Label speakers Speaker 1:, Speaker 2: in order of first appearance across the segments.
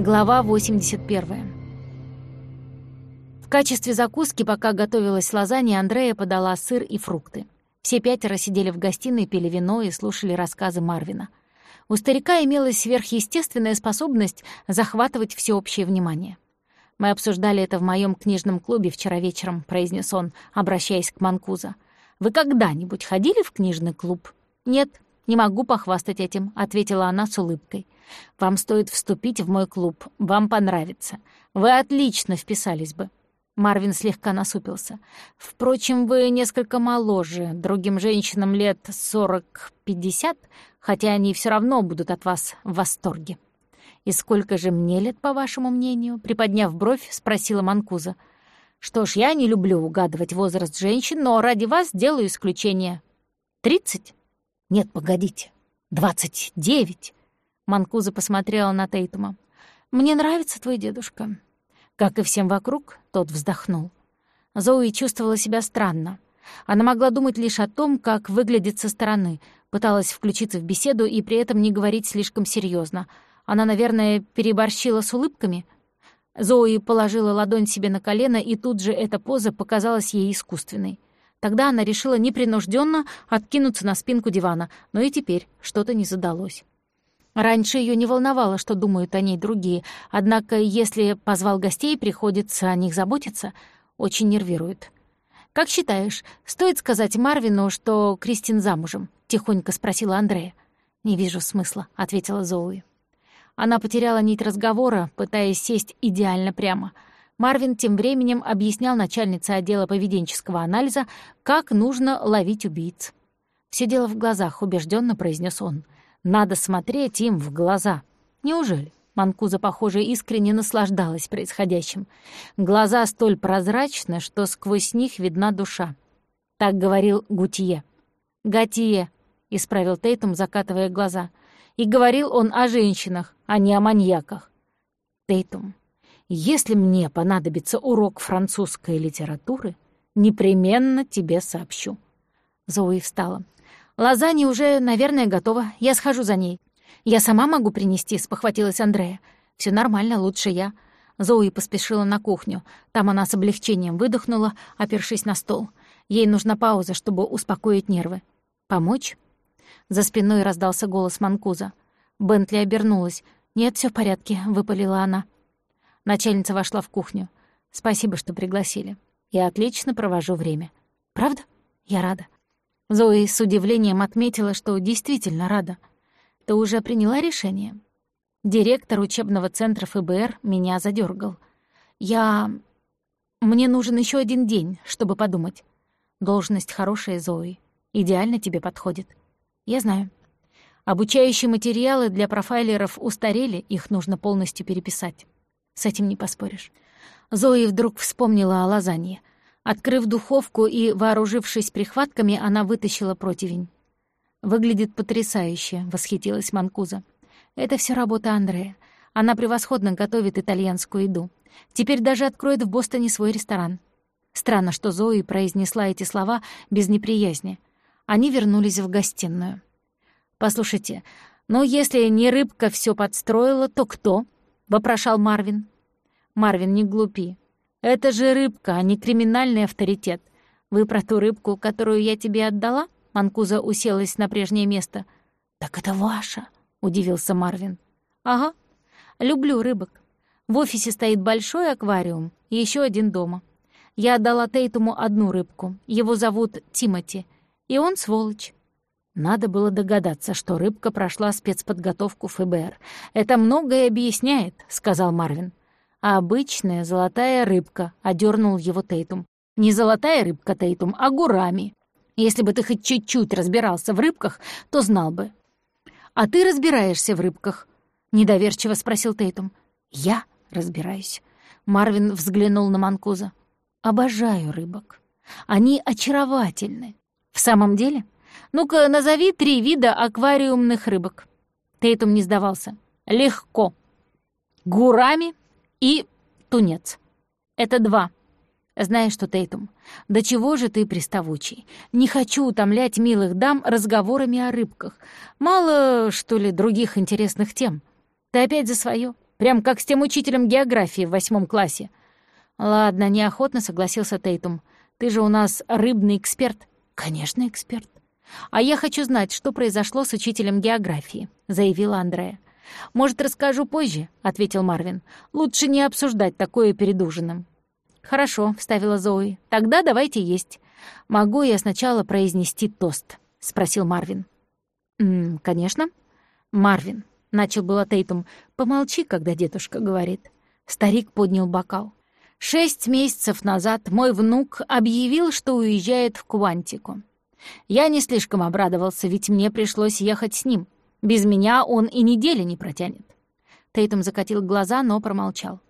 Speaker 1: Глава 81. В качестве закуски, пока готовилась лазанья, Андрея подала сыр и фрукты. Все пятеро сидели в гостиной, пили вино и слушали рассказы Марвина. У старика имелась сверхъестественная способность захватывать всеобщее внимание. «Мы обсуждали это в моем книжном клубе вчера вечером», — произнес он, обращаясь к Манкуза. «Вы когда-нибудь ходили в книжный клуб?» «Нет», «Не могу похвастать этим», — ответила она с улыбкой. «Вам стоит вступить в мой клуб. Вам понравится. Вы отлично вписались бы». Марвин слегка насупился. «Впрочем, вы несколько моложе. Другим женщинам лет сорок-пятьдесят, хотя они все равно будут от вас в восторге». «И сколько же мне лет, по вашему мнению?» Приподняв бровь, спросила Манкуза. «Что ж, я не люблю угадывать возраст женщин, но ради вас делаю исключение. Тридцать?» «Нет, погодите. Двадцать девять!» Манкуза посмотрела на Тейтума. «Мне нравится твой дедушка». Как и всем вокруг, тот вздохнул. Зоуи чувствовала себя странно. Она могла думать лишь о том, как выглядит со стороны, пыталась включиться в беседу и при этом не говорить слишком серьезно. Она, наверное, переборщила с улыбками. Зои положила ладонь себе на колено, и тут же эта поза показалась ей искусственной. Тогда она решила непринужденно откинуться на спинку дивана, но и теперь что-то не задалось. Раньше ее не волновало, что думают о ней другие, однако если позвал гостей, приходится о них заботиться, очень нервирует. «Как считаешь, стоит сказать Марвину, что Кристин замужем?» — тихонько спросила Андрея. «Не вижу смысла», — ответила Зоуи. Она потеряла нить разговора, пытаясь сесть идеально прямо — Марвин тем временем объяснял начальнице отдела поведенческого анализа, как нужно ловить убийц. «Все дело в глазах», — убежденно произнес он. «Надо смотреть им в глаза». «Неужели?» Манкуза, похоже, искренне наслаждалась происходящим. Глаза столь прозрачны, что сквозь них видна душа. Так говорил Гутье. «Готье», — исправил Тейтум, закатывая глаза. «И говорил он о женщинах, а не о маньяках». «Тейтум, если мне понадобится урок французской литературы, непременно тебе сообщу». Зои встала. «Лазанья уже, наверное, готова. Я схожу за ней». «Я сама могу принести», — спохватилась Андрея. Все нормально, лучше я». Зои поспешила на кухню. Там она с облегчением выдохнула, опершись на стол. Ей нужна пауза, чтобы успокоить нервы. «Помочь?» За спиной раздался голос Манкуза. Бентли обернулась. «Нет, все в порядке», — выпалила она. Начальница вошла в кухню. «Спасибо, что пригласили. Я отлично провожу время». «Правда? Я рада». Зои с удивлением отметила, что действительно рада. «Ты уже приняла решение?» Директор учебного центра ФБР меня задергал. «Я... Мне нужен еще один день, чтобы подумать. Должность хорошая, Зои. Идеально тебе подходит. Я знаю. Обучающие материалы для профайлеров устарели, их нужно полностью переписать. С этим не поспоришь. Зои вдруг вспомнила о лазанье. Открыв духовку и вооружившись прихватками, она вытащила противень. «Выглядит потрясающе», — восхитилась Манкуза. «Это все работа Андрея. Она превосходно готовит итальянскую еду. Теперь даже откроет в Бостоне свой ресторан». Странно, что Зои произнесла эти слова без неприязни. Они вернулись в гостиную. «Послушайте, ну если не рыбка все подстроила, то кто?» — вопрошал Марвин. «Марвин, не глупи. Это же рыбка, а не криминальный авторитет. Вы про ту рыбку, которую я тебе отдала?» Манкуза уселась на прежнее место. «Так это ваша», — удивился Марвин. «Ага. Люблю рыбок. В офисе стоит большой аквариум и еще один дома. Я отдала Тейтуму одну рыбку. Его зовут Тимати. И он сволочь. Надо было догадаться, что рыбка прошла спецподготовку ФБР. «Это многое объясняет», — сказал Марвин а обычная золотая рыбка», — одернул его Тейтум. «Не золотая рыбка, Тейтум, а гурами. Если бы ты хоть чуть-чуть разбирался в рыбках, то знал бы». «А ты разбираешься в рыбках?» — недоверчиво спросил Тейтум. «Я разбираюсь». Марвин взглянул на Манкуза. «Обожаю рыбок. Они очаровательны. В самом деле? Ну-ка, назови три вида аквариумных рыбок». Тейтум не сдавался. «Легко. Гурами, и тунец. Это два. Знаешь что, Тейтум, до чего же ты приставучий? Не хочу утомлять милых дам разговорами о рыбках. Мало, что ли, других интересных тем. Ты опять за свое. Прям как с тем учителем географии в восьмом классе. Ладно, неохотно согласился Тейтум. Ты же у нас рыбный эксперт. Конечно, эксперт. А я хочу знать, что произошло с учителем географии, заявила Андрея. «Может, расскажу позже», — ответил Марвин. «Лучше не обсуждать такое перед ужином». «Хорошо», — вставила Зои. «Тогда давайте есть. Могу я сначала произнести тост?» — спросил Марвин. «М -м, «Конечно». «Марвин», — начал было Тейтум, — «помолчи, когда дедушка говорит». Старик поднял бокал. «Шесть месяцев назад мой внук объявил, что уезжает в Квантику. Я не слишком обрадовался, ведь мне пришлось ехать с ним. Без меня он и недели не протянет». Тейтум закатил глаза, но промолчал.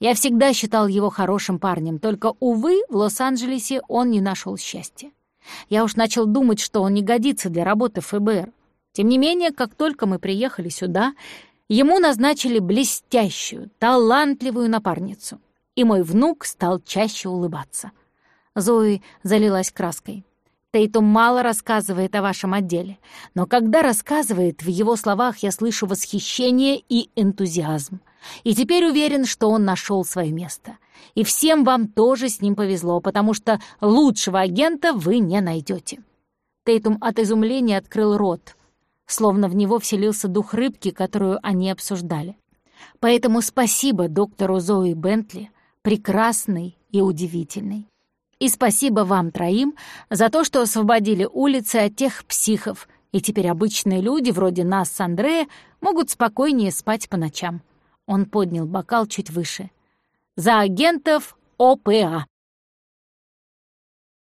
Speaker 1: Я всегда считал его хорошим парнем, только, увы, в Лос-Анджелесе он не нашел счастья. Я уж начал думать, что он не годится для работы ФБР. Тем не менее, как только мы приехали сюда, ему назначили блестящую, талантливую напарницу, и мой внук стал чаще улыбаться. Зои залилась краской. Тейтум мало рассказывает о вашем отделе, но когда рассказывает, в его словах я слышу восхищение и энтузиазм. И теперь уверен, что он нашел свое место. И всем вам тоже с ним повезло, потому что лучшего агента вы не найдете. Тейтум от изумления открыл рот, словно в него вселился дух рыбки, которую они обсуждали. Поэтому спасибо доктору Зои Бентли, прекрасной и удивительной. И спасибо вам троим за то, что освободили улицы от тех психов, и теперь обычные люди, вроде нас с Андрея, могут спокойнее спать по ночам. Он поднял бокал чуть выше. «За агентов ОПА!»